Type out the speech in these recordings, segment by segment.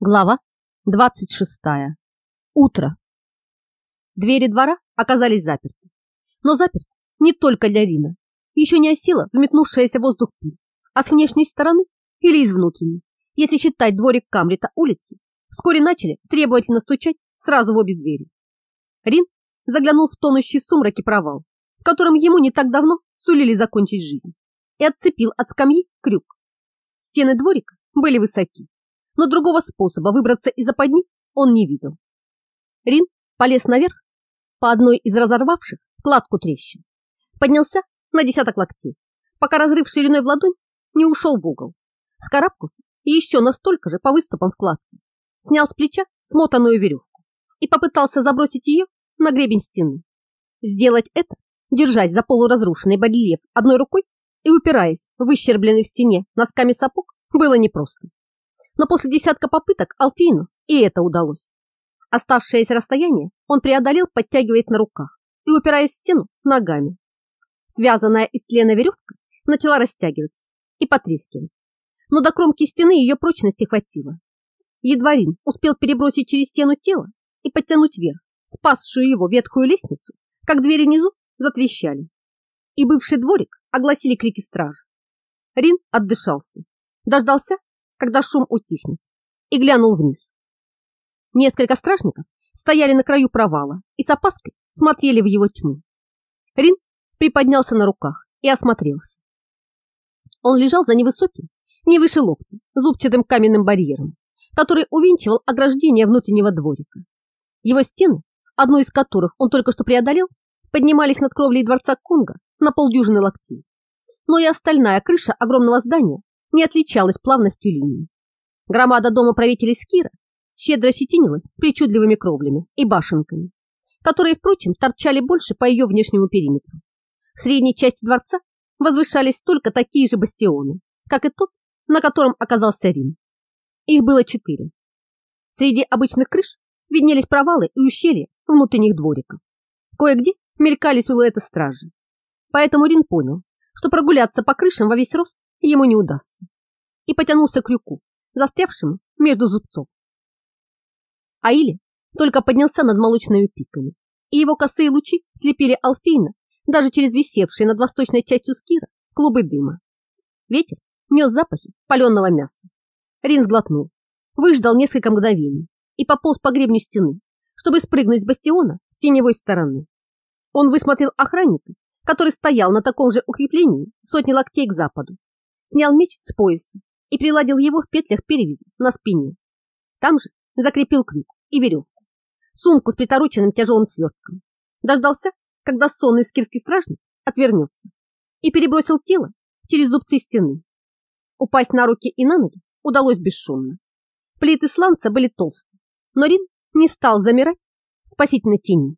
Глава 26. Утро. Двери двора оказались заперты. Но заперты не только для Рина. Еще не осела взметнувшаяся воздух пыль, а с внешней стороны или из внутренней. Если считать дворик Камрита улицы, вскоре начали требовательно стучать сразу в обе двери. Рин заглянул в тонущий в сумраке провал, в котором ему не так давно сулили закончить жизнь, и отцепил от скамьи крюк. Стены дворика были высоки, но другого способа выбраться из западни он не видел. Рин полез наверх по одной из разорвавших кладку трещин, поднялся на десяток локтей, пока разрыв шириной в ладонь не ушел в угол, скарабкался и еще настолько же по выступам вкладки, снял с плеча смотанную веревку и попытался забросить ее на гребень стены. Сделать это, держась за полуразрушенный барельеф одной рукой и упираясь в выщербленный в стене носками сапог, было непросто но после десятка попыток Алфину и это удалось. Оставшееся расстояние он преодолел, подтягиваясь на руках и упираясь в стену ногами. Связанная из тлена веревка начала растягиваться и потрескивать, но до кромки стены ее прочности хватило. Едва Рин успел перебросить через стену тело и подтянуть вверх, спасшую его ветхую лестницу, как двери внизу затрещали. И бывший дворик огласили крики стражи. Рин отдышался, дождался, когда шум утихнет, и глянул вниз. Несколько стражников стояли на краю провала и с опаской смотрели в его тьму. Рин приподнялся на руках и осмотрелся. Он лежал за невысоким, не выше локтя, зубчатым каменным барьером, который увенчивал ограждение внутреннего дворика. Его стены, одну из которых он только что преодолел, поднимались над кровлей дворца Конга на полдюжины локтей. Но и остальная крыша огромного здания не отличалась плавностью линий. Громада дома правителей Скира щедро щетинилась причудливыми кровлями и башенками, которые, впрочем, торчали больше по ее внешнему периметру. В средней части дворца возвышались только такие же бастионы, как и тот, на котором оказался Рим. Их было четыре. Среди обычных крыш виднелись провалы и ущелья внутренних двориков. Кое-где мелькали силуэты стражи. Поэтому Рин понял, что прогуляться по крышам во весь рост ему не удастся, и потянулся к крюку, застрявшему между зубцов. Аили только поднялся над молочными пиками, и его косые лучи слепили Алфейна даже через висевшие над восточной частью скира клубы дыма. Ветер нес запахи паленого мяса. Рин сглотнул, выждал несколько мгновений и пополз по гребню стены, чтобы спрыгнуть с бастиона с теневой стороны. Он высмотрел охранника, который стоял на таком же укреплении сотни локтей к западу снял меч с пояса и приладил его в петлях перевязи на спине. Там же закрепил крюк и веревку, сумку с притороченным тяжелым свертком. Дождался, когда сонный скирский стражник отвернется и перебросил тело через зубцы стены. Упасть на руки и на ноги удалось бесшумно. Плиты сланца были толстые, но Рин не стал замирать в спасительной тени,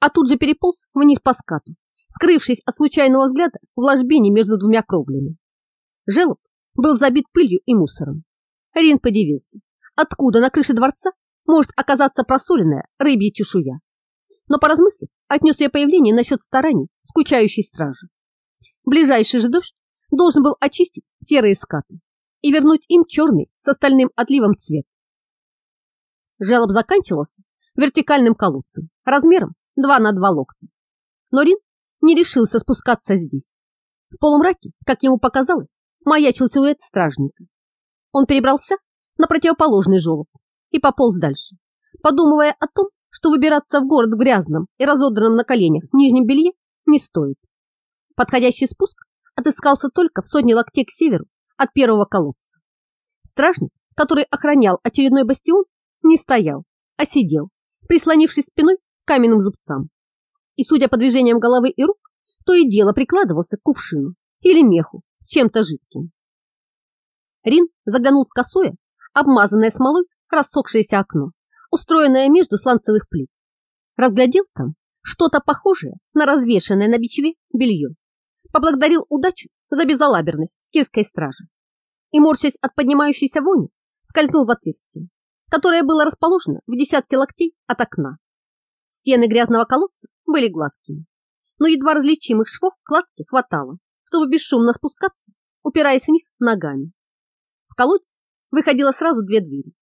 а тут же переполз вниз по скату, скрывшись от случайного взгляда в ложбине между двумя кровлями. Желоб был забит пылью и мусором. Рин подивился, откуда на крыше дворца может оказаться просоленная рыбья чешуя. Но поразмыслив, отнес ее появление насчет стараний скучающей стражи. Ближайший же дождь должен был очистить серые скаты и вернуть им черный с остальным отливом цвет. Желоб заканчивался вертикальным колодцем размером 2 на 2 локтя. Но Рин не решился спускаться здесь. В полумраке, как ему показалось, маячил силуэт стражника. Он перебрался на противоположный желоб и пополз дальше, подумывая о том, что выбираться в город в грязном и разодранном на коленях нижнем белье не стоит. Подходящий спуск отыскался только в сотне локтей к северу от первого колодца. Стражник, который охранял очередной бастион, не стоял, а сидел, прислонившись спиной к каменным зубцам. И, судя по движениям головы и рук, то и дело прикладывался к кувшину или меху с чем-то жидким. Рин заглянул в косое, обмазанное смолой, рассохшееся окно, устроенное между сланцевых плит. Разглядел там что-то похожее на развешанное на бичеве белье. Поблагодарил удачу за безалаберность скирской стражи и, морщась от поднимающейся вони, скользнул в отверстие, которое было расположено в десятке локтей от окна. Стены грязного колодца были гладкими, но едва различимых швов кладки хватало, чтобы бесшумно спускаться, упираясь в них ногами. В колодец выходило сразу две двери.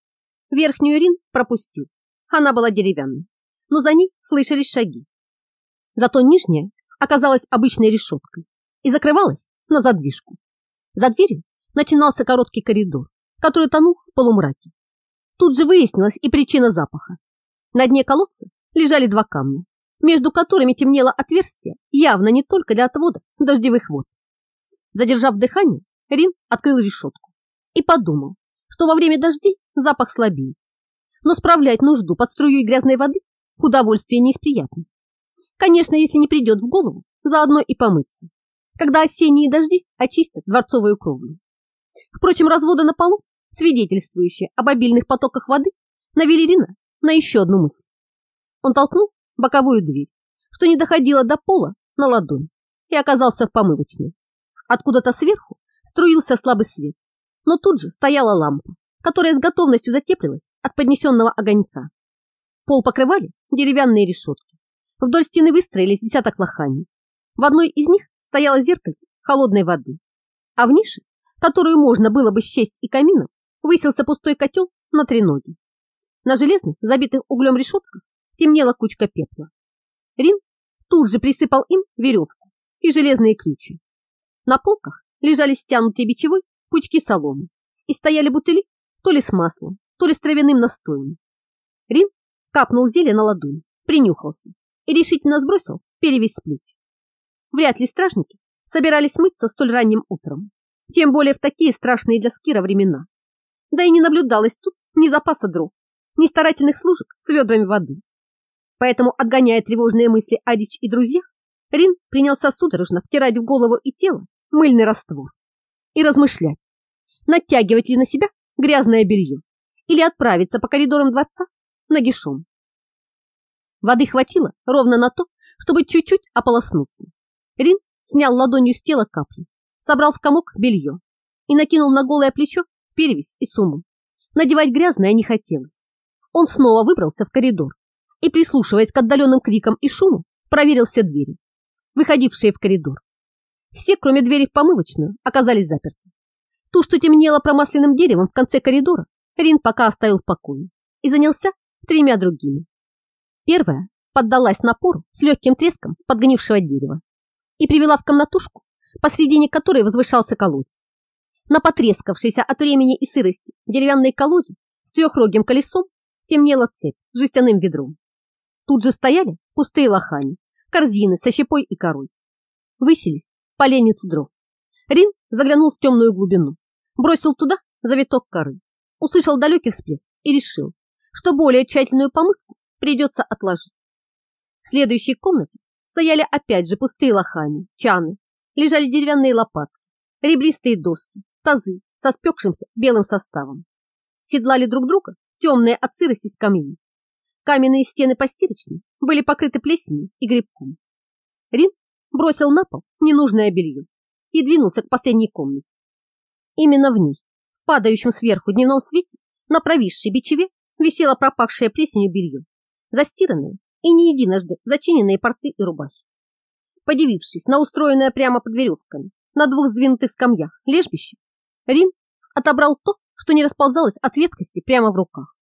Верхнюю Рин пропустил. Она была деревянной, но за ней слышались шаги. Зато нижняя оказалась обычной решеткой и закрывалась на задвижку. За дверью начинался короткий коридор, который тонул в полумраке. Тут же выяснилась и причина запаха. На дне колодца лежали два камня, между которыми темнело отверстие, явно не только для отвода дождевых вод. Задержав дыхание, Рин открыл решетку и подумал, что во время дождей запах слабее. Но справлять нужду под струей грязной воды удовольствие не из приятных. Конечно, если не придет в голову, заодно и помыться, когда осенние дожди очистят дворцовую кровлю. Впрочем, разводы на полу, свидетельствующие об обильных потоках воды, навели Рина на еще одну мысль. Он толкнул боковую дверь, что не доходило до пола на ладонь, и оказался в помывочной. Откуда-то сверху струился слабый свет, но тут же стояла лампа, которая с готовностью затеплилась от поднесенного огонька. Пол покрывали деревянные решетки. Вдоль стены выстроились десяток лоханий. В одной из них стояло зеркальце холодной воды, а в нише, которую можно было бы счесть и камином, высился пустой котел на три ноги. На железных, забитых углем решетках, темнела кучка пепла. Рин тут же присыпал им веревку и железные ключи. На полках лежали стянутые бичевой пучки соломы и стояли бутыли то ли с маслом, то ли с травяным настоем. Рин капнул зелье на ладонь, принюхался и решительно сбросил перевес с плеч. Вряд ли стражники собирались мыться столь ранним утром, тем более в такие страшные для Скира времена. Да и не наблюдалось тут ни запаса дров, ни старательных служек с ведрами воды. Поэтому, отгоняя тревожные мысли о Дич и друзьях, Рин принялся судорожно втирать в голову и тело мыльный раствор и размышлять, натягивать ли на себя грязное белье или отправиться по коридорам дворца нагишом. Воды хватило ровно на то, чтобы чуть-чуть ополоснуться. Рин снял ладонью с тела капли, собрал в комок белье и накинул на голое плечо перевязь и сумму. Надевать грязное не хотелось. Он снова выбрался в коридор и, прислушиваясь к отдаленным крикам и шуму, проверил все двери, выходившие в коридор. Все, кроме двери в помывочную, оказались заперты. Ту, что темнело промасленным деревом в конце коридора, Рин пока оставил в покое и занялся тремя другими. Первая поддалась напору с легким треском подгнившего дерева и привела в комнатушку, посредине которой возвышался колодец. На потрескавшейся от времени и сырости деревянной колоде с трехрогим колесом темнела цепь с жестяным ведром. Тут же стояли пустые лохани, корзины со щепой и корой. Выселись поленницы дров. Рин заглянул в темную глубину, бросил туда завиток коры, услышал далекий всплеск и решил, что более тщательную помывку придется отложить. В следующей комнате стояли опять же пустые лохани, чаны, лежали деревянные лопатки, ребристые доски, тазы со спекшимся белым составом. Седлали друг друга темные от сырости скамьи. Каменные стены постирочной были покрыты плесенью и грибком. Рин бросил на пол ненужное белье и двинулся к последней комнате. Именно в ней, в падающем сверху дневном свете, на провисшей бичеве висело пропахшее плесенью белье, застиранное и не единожды зачиненные порты и рубахи. Подивившись на устроенное прямо под веревками на двух сдвинутых скамьях лежбище, Рин отобрал то, что не расползалось от веткости прямо в руках,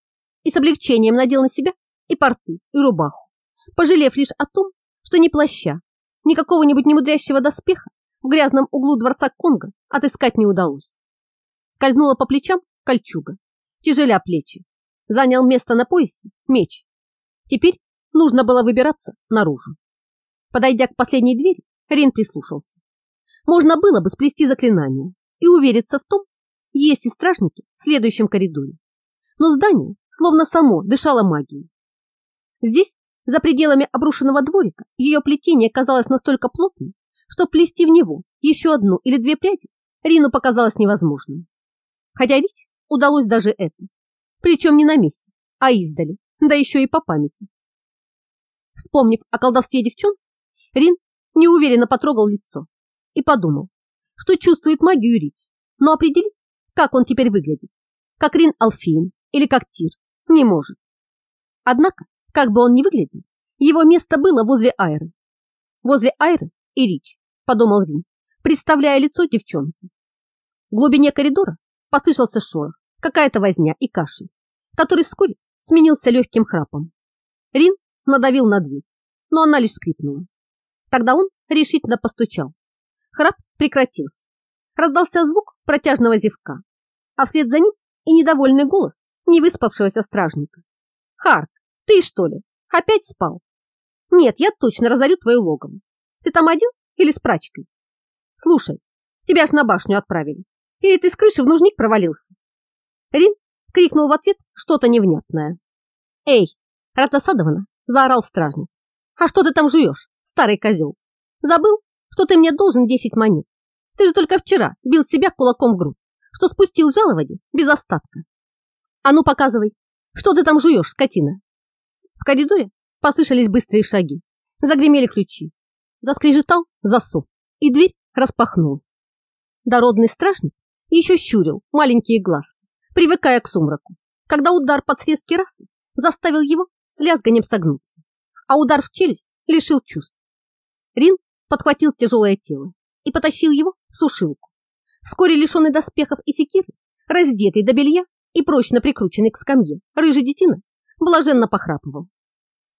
и с облегчением надел на себя и порты, и рубаху, пожалев лишь о том, что ни плаща, ни какого-нибудь немудрящего доспеха в грязном углу дворца Конга отыскать не удалось. Скользнула по плечам кольчуга, тяжеля плечи, занял место на поясе меч. Теперь нужно было выбираться наружу. Подойдя к последней двери, Рин прислушался. Можно было бы сплести заклинание и увериться в том, есть и стражники в следующем коридоре. Но здание словно само дышало магией. Здесь, за пределами обрушенного дворика, ее плетение казалось настолько плотным, что плести в него еще одну или две пряди Рину показалось невозможным. Хотя Рич удалось даже это, причем не на месте, а издали, да еще и по памяти. Вспомнив о колдовстве девчонки, Рин неуверенно потрогал лицо и подумал, что чувствует магию Рич, но определить, как он теперь выглядит, как Рин Алфин или как Тир, не может. Однако как бы он ни выглядел, его место было возле Айры. Возле Айры и Рич, подумал Рин, представляя лицо девчонки. В глубине коридора послышался шорох, какая-то возня и кашель, который вскоре сменился легким храпом. Рин надавил на дверь, но она лишь скрипнула. Тогда он решительно постучал. Храп прекратился. Раздался звук протяжного зевка, а вслед за ним и недовольный голос невыспавшегося стражника. «Харк, ты что ли? Опять спал?» «Нет, я точно разорю твое логово. Ты там один или с прачкой?» «Слушай, тебя ж на башню отправили. Или ты с крыши в нужник провалился?» Рин крикнул в ответ что-то невнятное. «Эй, Ратасадована!» – заорал стражник. «А что ты там жуешь, старый козел? Забыл, что ты мне должен десять монет? Ты же только вчера бил себя кулаком в грудь, что спустил жалование без остатка. А ну показывай, что ты там жуешь, скотина?» В коридоре послышались быстрые шаги, загремели ключи, заскрежетал засов, и дверь распахнулась. Дородный стражник еще щурил маленькие глазки, привыкая к сумраку, когда удар под срезки расы заставил его с лязганием согнуться, а удар в челюсть лишил чувств. Рин подхватил тяжелое тело и потащил его в сушилку. Вскоре лишенный доспехов и секиры, раздетый до белья и прочно прикрученный к скамье, рыжий детина блаженно похрапывал.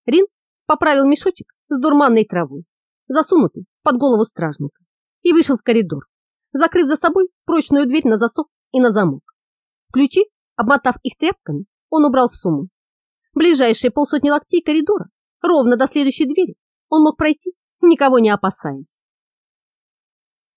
Рин поправил мешочек с дурманной травой, засунутый под голову стражника, и вышел в коридор, закрыв за собой прочную дверь на засов и на замок. Ключи, обмотав их тряпками, он убрал в сумму. Ближайшие полсотни локтей коридора, ровно до следующей двери, он мог пройти, никого не опасаясь.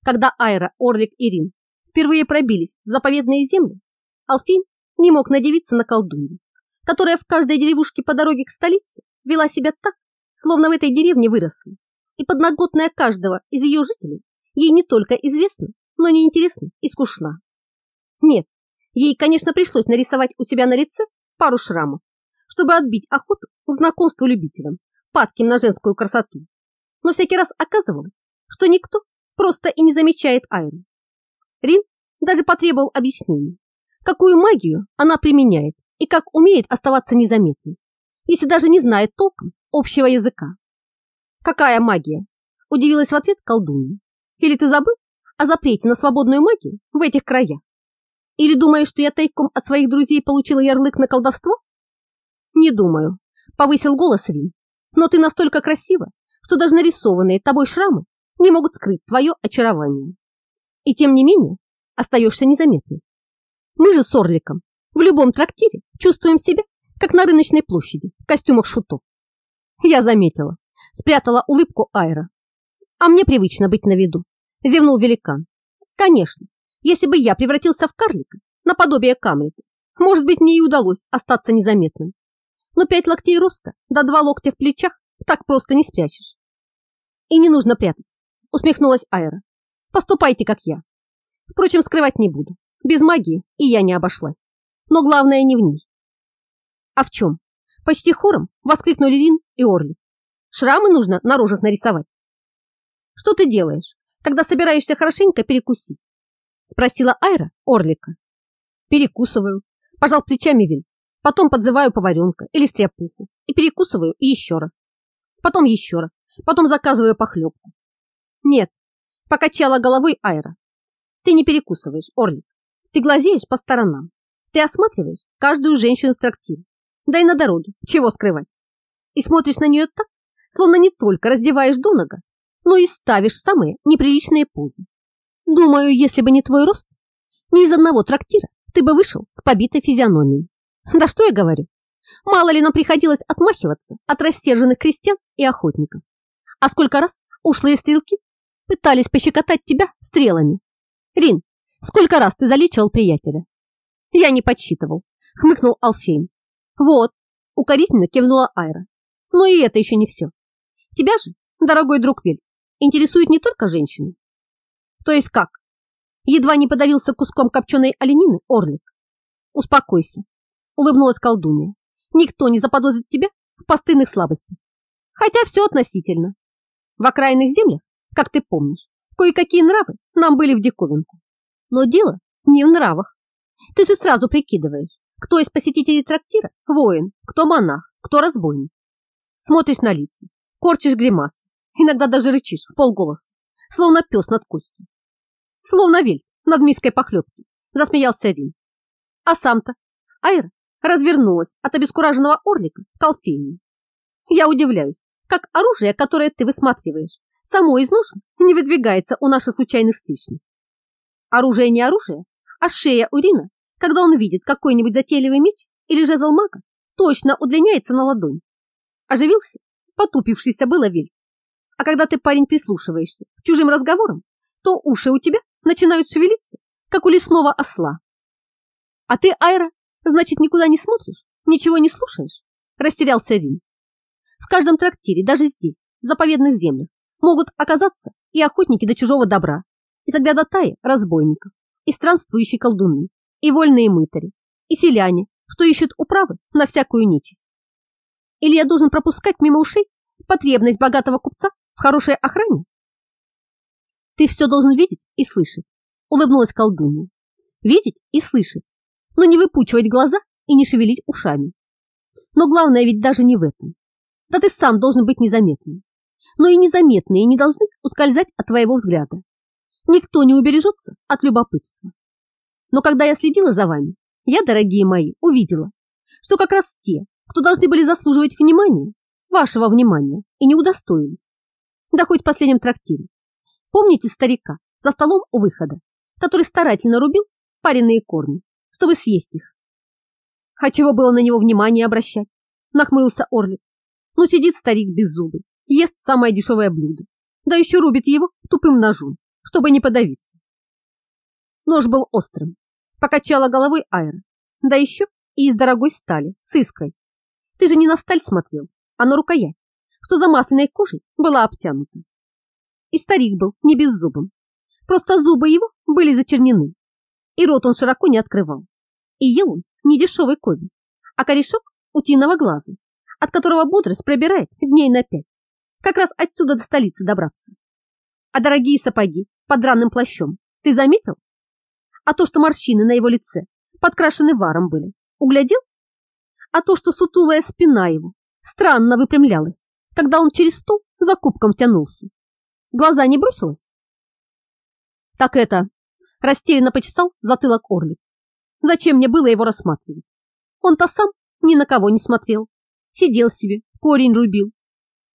Когда Айра, Орлик и Рин впервые пробились в заповедные земли, Алфин не мог надевиться на колдунью, которая в каждой деревушке по дороге к столице вела себя так, словно в этой деревне выросла, и подноготная каждого из ее жителей ей не только известна, но неинтересна и скучна. Нет, ей, конечно, пришлось нарисовать у себя на лице пару шрамов, чтобы отбить охоту к знакомству любителям, падким на женскую красоту. Но всякий раз оказывалось, что никто просто и не замечает Айру. Рин даже потребовал объяснений, какую магию она применяет и как умеет оставаться незаметной, если даже не знает толком общего языка. «Какая магия?» – удивилась в ответ колдунья. «Или ты забыл о запрете на свободную магию в этих краях? Или думаешь, что я тайком от своих друзей получила ярлык на колдовство?» «Не думаю», – повысил голос Рин. «Но ты настолько красива, что даже нарисованные тобой шрамы не могут скрыть твое очарование. И тем не менее остаешься незаметной. Мы же с Орликом в любом трактире чувствуем себя, как на рыночной площади, в костюмах шутов. Я заметила, спрятала улыбку Айра. А мне привычно быть на виду, зевнул великан. Конечно, если бы я превратился в карлика, наподобие Камлета, может быть, мне и удалось остаться незаметным. Но пять локтей роста да два локтя в плечах так просто не спрячешь. И не нужно прятать, усмехнулась Айра. Поступайте, как я. Впрочем, скрывать не буду. Без магии и я не обошлась. Но главное не в ней. А в чем? Почти хором воскликнули Рин и Орли. Шрамы нужно на рожах нарисовать. Что ты делаешь, когда собираешься хорошенько перекусить? Спросила Айра Орлика. Перекусываю. Пожал плечами Виль. Потом подзываю поваренка или стряпуху и перекусываю и еще раз. Потом еще раз. Потом заказываю похлебку. Нет, покачала головой Айра. Ты не перекусываешь, Орлик. Ты глазеешь по сторонам. Ты осматриваешь каждую женщину в трактире. Да и на дороге, чего скрывать. И смотришь на нее так, словно не только раздеваешь до нога, но и ставишь самые неприличные позы. Думаю, если бы не твой рост, ни из одного трактира ты бы вышел с побитой физиономией. Да что я говорю? Мало ли нам приходилось отмахиваться от рассерженных крестьян и охотников. А сколько раз ушлые стрелки пытались пощекотать тебя стрелами. Рин, Сколько раз ты залечивал приятеля? Я не подсчитывал, хмыкнул Алфейн. Вот, укоризненно кивнула Айра. Но и это еще не все. Тебя же, дорогой друг Виль, интересует не только женщины. То есть как? Едва не подавился куском копченой оленины Орлик. Успокойся, улыбнулась колдунья. Никто не заподозрит тебя в постыдных слабостях. Хотя все относительно. В окраинных землях, как ты помнишь, кое-какие нравы нам были в диковинку. Но дело не в нравах. Ты же сразу прикидываешь, кто из посетителей трактира воин, кто монах, кто разбойник. Смотришь на лица, корчишь гримасы, иногда даже рычишь в полголоса, словно пес над костью. Словно вельт над миской похлебки, засмеялся один. А сам-то, Айра, развернулась от обескураженного орлика к Алфею. Я удивляюсь, как оружие, которое ты высматриваешь, само из ножен не выдвигается у наших случайных встречных. Оружие не оружие, а шея Урина, когда он видит какой-нибудь затейливый меч или жезл мага, точно удлиняется на ладонь. Оживился, потупившийся было Вельт. А когда ты, парень, прислушиваешься к чужим разговорам, то уши у тебя начинают шевелиться, как у лесного осла. А ты, Айра, значит, никуда не смотришь, ничего не слушаешь? Растерялся Рин. В каждом трактире, даже здесь, в заповедных землях, могут оказаться и охотники до чужого добра, и соглядатаи разбойников, и странствующие колдуны, и вольные мытари, и селяне, что ищут управы на всякую нечисть. Или я должен пропускать мимо ушей потребность богатого купца в хорошей охране? Ты все должен видеть и слышать, улыбнулась колдунья. Видеть и слышать, но не выпучивать глаза и не шевелить ушами. Но главное ведь даже не в этом. Да ты сам должен быть незаметным. Но и незаметные не должны ускользать от твоего взгляда. Никто не убережется от любопытства. Но когда я следила за вами, я, дорогие мои, увидела, что как раз те, кто должны были заслуживать внимания, вашего внимания, и не удостоились. Да хоть в последнем трактире. Помните старика за столом у выхода, который старательно рубил пареные корни, чтобы съесть их? А чего было на него внимание обращать? Нахмурился Орлик. Ну сидит старик без зубы, ест самое дешевое блюдо, да еще рубит его тупым ножом, чтобы не подавиться. Нож был острым, покачала головой Айра, да еще и из дорогой стали, с искрой. Ты же не на сталь смотрел, а на рукоять, что за масляной кожей была обтянута. И старик был не беззубым, просто зубы его были зачернены, и рот он широко не открывал. И ел он не дешевый ковен, а корешок утиного глаза, от которого бодрость пробирает дней на пять. Как раз отсюда до столицы добраться. А дорогие сапоги под драным плащом ты заметил? А то, что морщины на его лице подкрашены варом были, углядел? А то, что сутулая спина его странно выпрямлялась, когда он через стол за кубком тянулся. Глаза не бросилось? Так это, растерянно почесал затылок Орлик. Зачем мне было его рассматривать? Он-то сам ни на кого не смотрел. Сидел себе, корень рубил.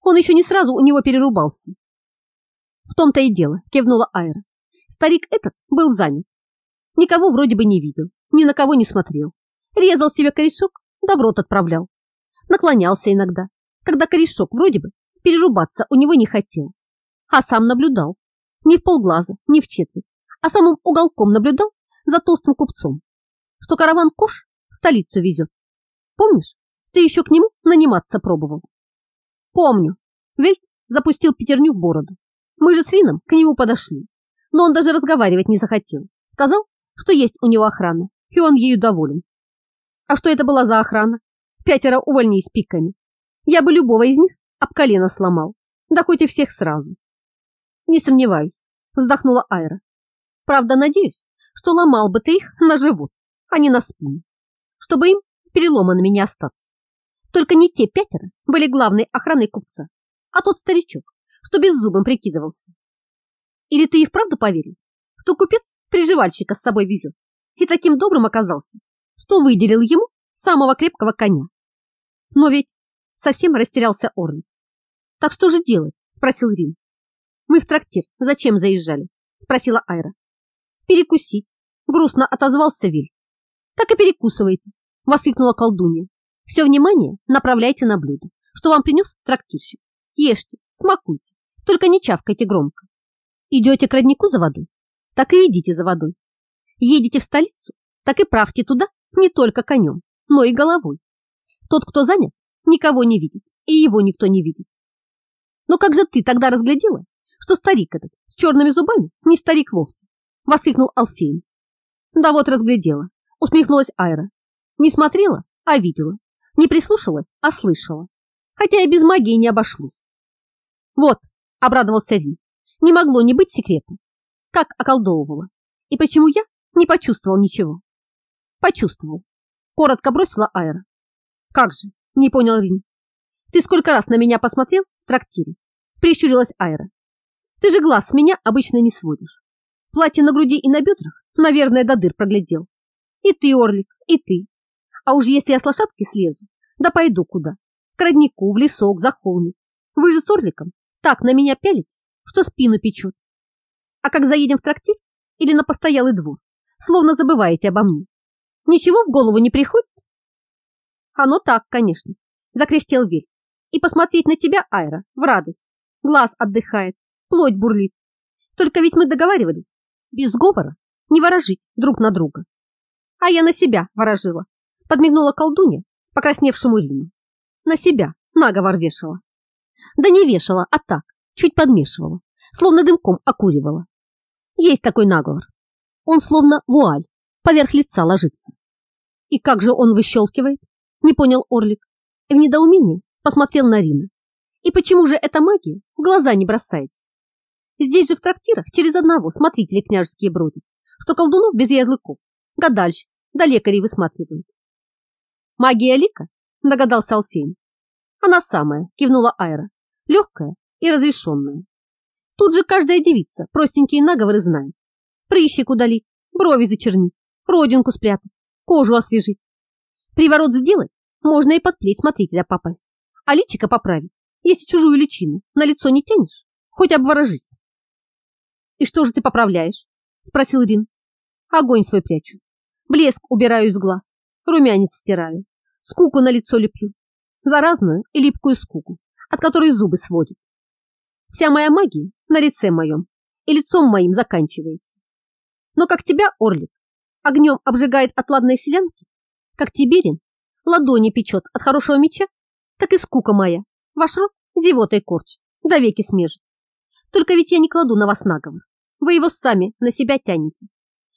Он еще не сразу у него перерубался. В том-то и дело, кивнула Айра. Старик этот был занят. Никого вроде бы не видел, ни на кого не смотрел. Резал себе корешок, да в рот отправлял. Наклонялся иногда, когда корешок вроде бы перерубаться у него не хотел. А сам наблюдал. Не в полглаза, не в четверть, а самым уголком наблюдал за толстым купцом, что караван Кош в столицу везет. Помнишь, ты еще к нему наниматься пробовал? Помню. Вельт запустил пятерню в бороду. Мы же с Рином к нему подошли, но он даже разговаривать не захотел. Сказал, что есть у него охрана, и он ею доволен. А что это была за охрана? Пятеро увольней с пиками. Я бы любого из них об колено сломал, да хоть и всех сразу. Не сомневаюсь, вздохнула Айра. Правда, надеюсь, что ломал бы ты их на живот, а не на спину, чтобы им переломанными не остаться. Только не те пятеро были главной охраной купца, а тот старичок, что беззубым прикидывался. Или ты и вправду поверил, что купец приживальщика с собой везет и таким добрым оказался, что выделил ему самого крепкого коня? Но ведь совсем растерялся Орн. Так что же делать? Спросил Рин. Мы в трактир зачем заезжали? Спросила Айра. Перекусить. Грустно отозвался Виль. Так и перекусывайте, воскликнула колдунья. Все внимание направляйте на блюдо, что вам принес трактирщик. Ешьте, смакуйте, только не чавкайте громко. Идете к роднику за водой? Так и идите за водой. Едете в столицу? Так и правьте туда не только конем, но и головой. Тот, кто занят, никого не видит, и его никто не видит. Но как же ты тогда разглядела, что старик этот с черными зубами не старик вовсе? Воскликнул Алфейн. Да вот разглядела, усмехнулась Айра. Не смотрела, а видела. Не прислушалась, а слышала. Хотя и без магии не обошлось. Вот, обрадовался Рин. Не могло не быть секретом. Как околдовывала. И почему я не почувствовал ничего? Почувствовал. Коротко бросила Айра. Как же, не понял Рин. Ты сколько раз на меня посмотрел в трактире? Прищурилась Айра. Ты же глаз с меня обычно не сводишь. Платье на груди и на бедрах, наверное, до дыр проглядел. И ты, Орлик, и ты. А уж если я с лошадки слезу, да пойду куда? К роднику, в лесок, за холмик. Вы же с Орликом так на меня пялитесь, что спину печет. А как заедем в трактир или на постоялый двор, словно забываете обо мне. Ничего в голову не приходит? Оно так, конечно, закряхтел Виль. И посмотреть на тебя, Айра, в радость. Глаз отдыхает, плоть бурлит. Только ведь мы договаривались, без говора, не ворожить друг на друга. А я на себя ворожила, подмигнула колдунья, покрасневшему Рину. На себя наговор вешала. Да не вешала, а так, чуть подмешивала, словно дымком окуривала. Есть такой наговор. Он словно вуаль, поверх лица ложится. И как же он выщелкивает? Не понял Орлик. И в недоумении посмотрел на Рина. И почему же эта магия в глаза не бросается? Здесь же в трактирах через одного смотрители княжеские бродят, что колдунов без ярлыков, гадальщиц, да лекарей высматривают. Магия Лика, догадался Алфейн. Она самая, кивнула Айра, легкая и разрешенная. Тут же каждая девица простенькие наговоры знает. Прыщик удалить, брови зачернить, родинку спрятать, кожу освежить. Приворот сделать, можно и под плеть смотрителя попасть, а личико поправить, если чужую личину на лицо не тянешь, хоть обворожись. «И что же ты поправляешь?» – спросил Рин. «Огонь свой прячу, блеск убираю из глаз, румянец стираю, скуку на лицо леплю, заразную и липкую скуку, от которой зубы сводят. Вся моя магия на лице моем и лицом моим заканчивается. Но как тебя, Орлик, огнем обжигает от ладной селянки, как Тиберин ладони печет от хорошего меча, так и скука моя ваш рот зевотой корчит, до веки смежит. Только ведь я не кладу на вас наговор. Вы его сами на себя тянете.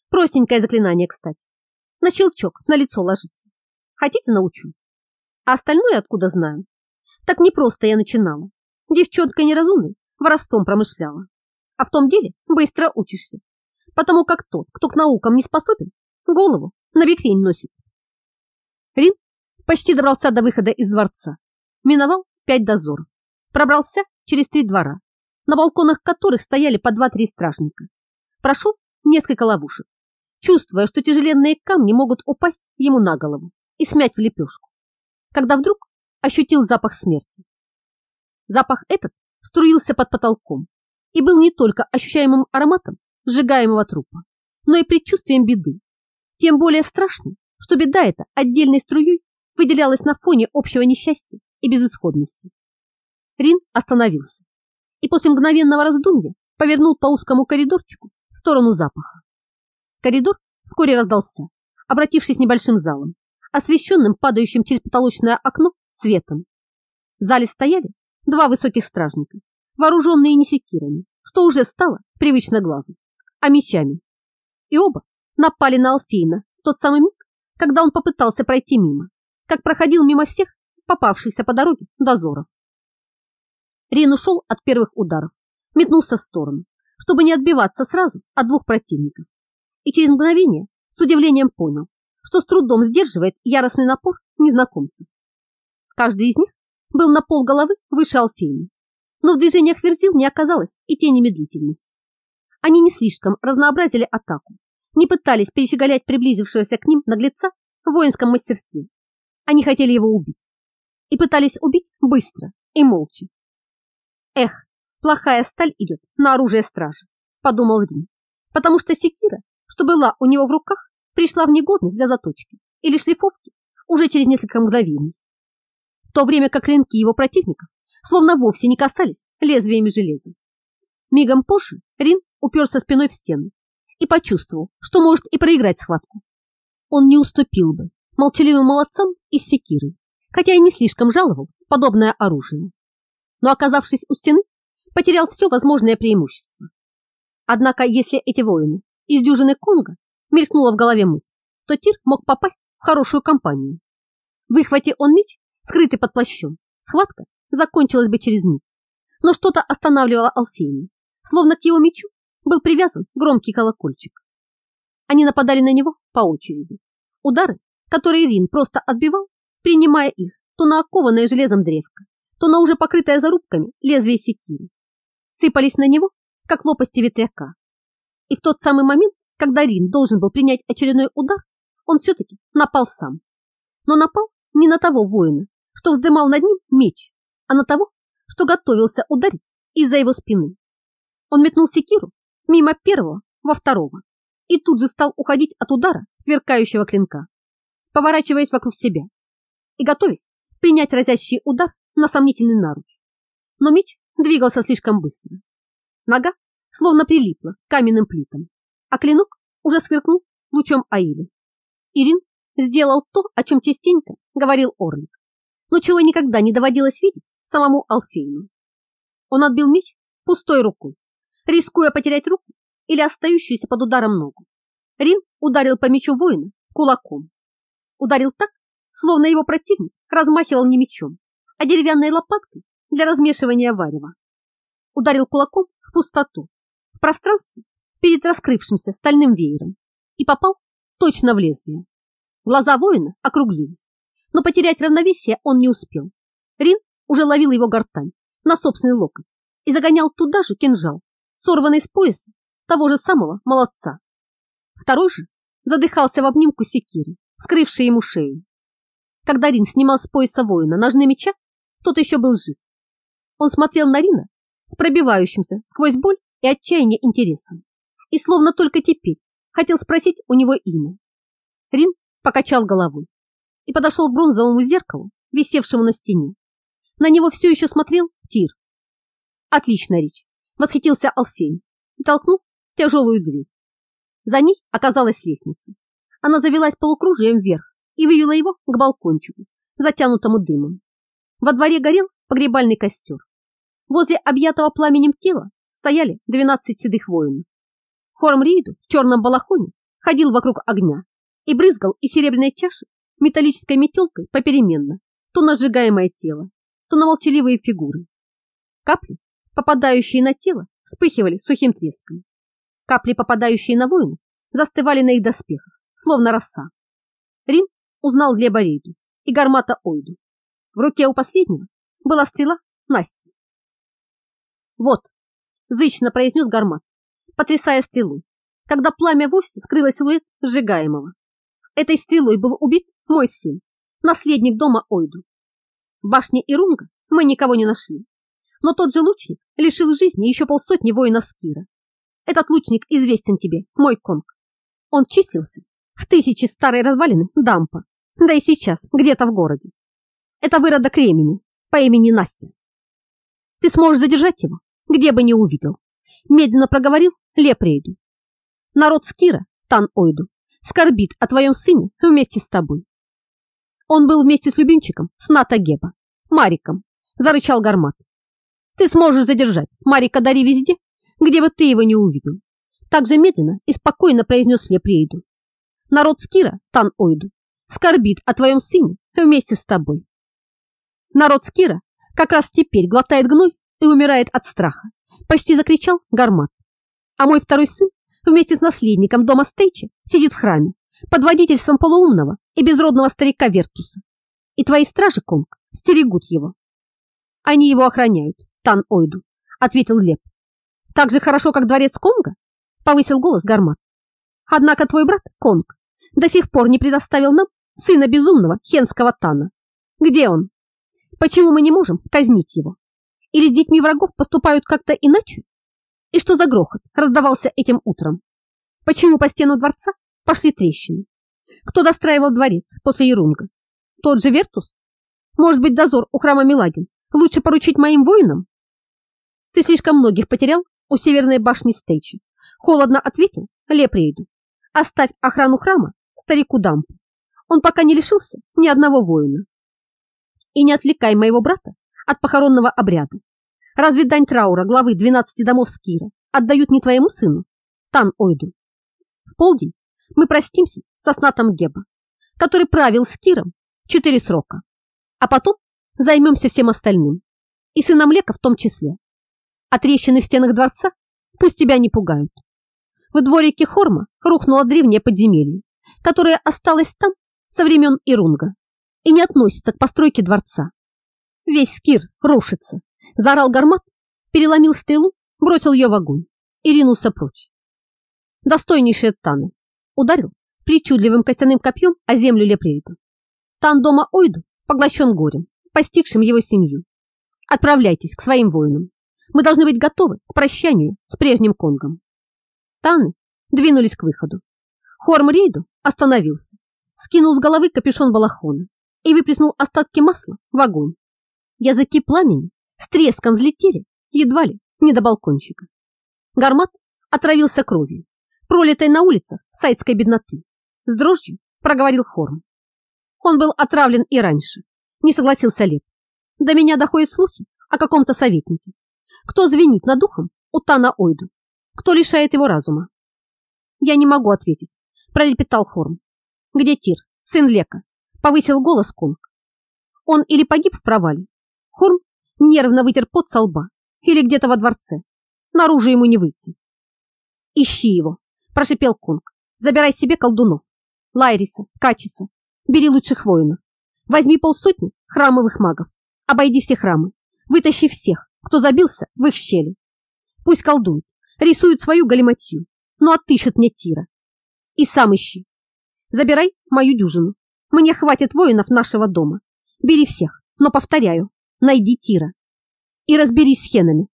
Простенькое заклинание, кстати. На щелчок, на лицо ложится. Хотите, научу? А остальное откуда знаю? Так не просто я начинала. Девчонка неразумной воровством промышляла. А в том деле быстро учишься. Потому как тот, кто к наукам не способен, голову на бекрень носит. Рин почти добрался до выхода из дворца. Миновал пять дозоров. Пробрался через три двора, на балконах которых стояли по два-три стражника. Прошел несколько ловушек, чувствуя, что тяжеленные камни могут упасть ему на голову и смять в лепешку, когда вдруг ощутил запах смерти. Запах этот струился под потолком и был не только ощущаемым ароматом сжигаемого трупа, но и предчувствием беды. Тем более страшной, что беда эта отдельной струей выделялась на фоне общего несчастья и безысходности. Рин остановился и после мгновенного раздумья повернул по узкому коридорчику в сторону запаха. Коридор вскоре раздался, обратившись небольшим залом, освещенным падающим через потолочное окно светом. В зале стояли два высоких стражника, вооруженные не секирами, что уже стало привычно глазу, а мечами. И оба напали на Алфейна в тот самый миг, когда он попытался пройти мимо, как проходил мимо всех попавшихся по дороге дозоров. Рин ушел от первых ударов, метнулся в сторону, чтобы не отбиваться сразу от двух противников. И через мгновение с удивлением понял, что с трудом сдерживает яростный напор незнакомцев. Каждый из них был на пол головы выше Алфейни, но в движениях верзил не оказалось и тени медлительности. Они не слишком разнообразили атаку, не пытались перещеголять приблизившегося к ним наглеца в воинском мастерстве. Они хотели его убить. И пытались убить быстро и молча. Эх, плохая сталь идет на оружие стражи, подумал Рин, потому что секира, что была у него в руках, пришла в негодность для заточки или шлифовки уже через несколько мгновений. В то время как клинки его противников словно вовсе не касались лезвиями железа. Мигом позже Рин уперся спиной в стену и почувствовал, что может и проиграть схватку. Он не уступил бы молчаливым молодцам из секиры, хотя и не слишком жаловал подобное оружие. Но оказавшись у стены, потерял все возможное преимущество. Однако, если эти воины из дюжины Конга мелькнула в голове мысль, то Тир мог попасть в хорошую компанию. Выхвати он меч, скрытый под плащом, схватка закончилась бы через миг. Но что-то останавливало Алфея, словно к его мечу был привязан громкий колокольчик. Они нападали на него по очереди. Удары, которые Рин просто отбивал, принимая их то на окованное железом древко, то на уже покрытое зарубками лезвие секиры. Сыпались на него, как лопасти ветряка. И в тот самый момент, когда Рин должен был принять очередной удар, он все-таки напал сам. но напал не на того воина, что вздымал над ним меч, а на того, что готовился ударить из-за его спины. Он метнул секиру мимо первого во второго и тут же стал уходить от удара сверкающего клинка, поворачиваясь вокруг себя и готовясь принять разящий удар на сомнительный наруч. Но меч двигался слишком быстро. Нога словно прилипла к каменным плитам, а клинок уже сверкнул лучом Аили. Ирин сделал то, о чем частенько говорил Орлик, но чего никогда не доводилось видеть самому Алфейну. Он отбил меч пустой рукой, рискуя потерять руку или остающуюся под ударом ногу. Рин ударил по мечу воина кулаком. Ударил так, словно его противник размахивал не мечом, а деревянной лопаткой для размешивания варева. Ударил кулаком в пустоту, в пространство перед раскрывшимся стальным веером и попал точно в лезвие. Глаза воина округлились, но потерять равновесие он не успел. Рин уже ловил его гортань на собственный локоть и загонял туда же кинжал, сорванный с пояса того же самого молодца. Второй же задыхался в обнимку секиры, скрывшей ему шею. Когда Рин снимал с пояса воина ножны меча, тот еще был жив. Он смотрел на Рина с пробивающимся сквозь боль и отчаяние интересом и словно только теперь хотел спросить у него имя. Рин покачал головой и подошел к бронзовому зеркалу, висевшему на стене. На него все еще смотрел Тир. Отличная речь, восхитился Алфейн и толкнул тяжелую дверь. За ней оказалась лестница. Она завелась полукружием вверх и вывела его к балкончику, затянутому дымом. Во дворе горел погребальный костер. Возле объятого пламенем тела стояли двенадцать седых воинов. Хорм Рейду в черном балахоне ходил вокруг огня и брызгал из серебряной чаши металлической метелкой попеременно, то на сжигаемое тело, то на молчаливые фигуры. Капли, попадающие на тело, вспыхивали сухим треском. Капли, попадающие на воина, застывали на их доспехах, словно роса. Рин узнал Глеба Рейду и Гармата Ойду. В руке у последнего была стрела Насти. «Вот», — зычно произнес Гармат, потрясая стрелой, когда пламя вовсе скрыло силуэт сжигаемого. Этой стрелой был убит мой сын, наследник дома Ойду. В башне Ирунга мы никого не нашли, но тот же лучник лишил жизни еще полсотни воинов Скира. Этот лучник известен тебе, мой конг. Он числился в тысячи старой развалины Дампа, да и сейчас где-то в городе. Это выродок Ремени по имени Настя. Ты сможешь задержать его, где бы ни увидел. Медленно проговорил Лепрейду. Народ Скира, Тан-Ойду, скорбит о твоем сыне вместе с тобой. Он был вместе с любимчиком Сната Геба, Мариком, зарычал Гармат. Ты сможешь задержать Марика Дари везде, где бы ты его не увидел. Так же медленно и спокойно произнес Лепрейду. Народ Скира, Тан-Ойду, скорбит о твоем сыне вместе с тобой. Народ Скира как раз теперь глотает гной и умирает от страха, почти закричал Гармат. А мой второй сын вместе с наследником дома Стейчи сидит в храме под водительством полуумного и безродного старика Вертуса. И твои стражи, Конг, стерегут его. Они его охраняют, Тан Ойду, ответил Леп. Так же хорошо, как дворец Конга? Повысил голос Гармат. Однако твой брат, Конг, до сих пор не предоставил нам сына безумного хенского Тана. Где он? Почему мы не можем казнить его? Или с детьми врагов поступают как-то иначе? И что за грохот раздавался этим утром? Почему по стену дворца пошли трещины? Кто достраивал дворец после Ерунга? Тот же Вертус? Может быть, дозор у храма Милагин лучше поручить моим воинам? Ты слишком многих потерял у северной башни Стейчи. Холодно ответил Лепрейду. Оставь охрану храма старику Дампу. Он пока не лишился ни одного воина. И не отвлекай моего брата от похоронного обряда. Разве дань траура главы 12 домов Скира отдают не твоему сыну, Тан Ойду? В полдень мы простимся со снатом Геба, который правил Скиром четыре срока, а потом займемся всем остальным, и сыном Лека в том числе. А трещины в стенах дворца пусть тебя не пугают. В дворике Хорма рухнуло древнее подземелье, которое осталось там со времен Ирунга и не относится к постройке дворца. Весь Скир рушится, заорал гармат, переломил стрелу, бросил ее в огонь и ринулся прочь. Достойнейшие Таны ударил причудливым костяным копьем о землю Лепрейду. Тан дома Ойду поглощен горем, постигшим его семью. Отправляйтесь к своим воинам. Мы должны быть готовы к прощанию с прежним Конгом. Таны двинулись к выходу. Хорм Рейду остановился, скинул с головы капюшон балахона и выплеснул остатки масла в огонь. Языки пламени с треском взлетели едва ли не до балкончика. Гармат отравился кровью, пролитой на улицах сайтской бедноты. С дрожью проговорил Хорм. Он был отравлен и раньше, не согласился Лев. До меня доходят слухи о каком-то советнике. Кто звенит над духом у Тана Ойду? Кто лишает его разума? Я не могу ответить, пролепетал Хорм. Где Тир, сын Лека? Повысил голос Конг. Он или погиб в провале? Хорм нервно вытер пот со лба. Или где-то во дворце. Наружу ему не выйти. Ищи его, прошипел Конг. Забирай себе колдунов. Лайриса, Качиса. Бери лучших воинов. Возьми полсотни храмовых магов. Обойди все храмы. Вытащи всех, кто забился в их щели. Пусть колдуют, рисуют свою галиматью, но отыщут мне Тира. И сам ищи. Забирай мою дюжину. Мне хватит воинов нашего дома. Бери всех, но повторяю, найди Тира. И разберись с хенами.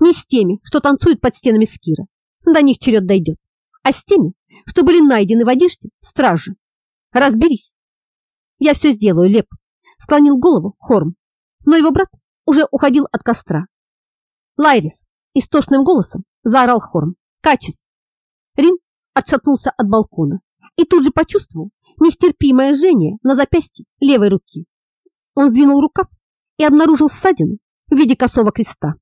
Не с теми, что танцуют под стенами Скира. До них черед дойдет. А с теми, что были найдены в одежде стражи. Разберись. Я все сделаю, Леп. Склонил голову Хорм. Но его брат уже уходил от костра. Лайрис истошным голосом заорал Хорм. Качес. Рин отшатнулся от балкона и тут же почувствовал нестерпимое жжение на запястье левой руки. Он сдвинул рукав и обнаружил ссадину в виде косого креста.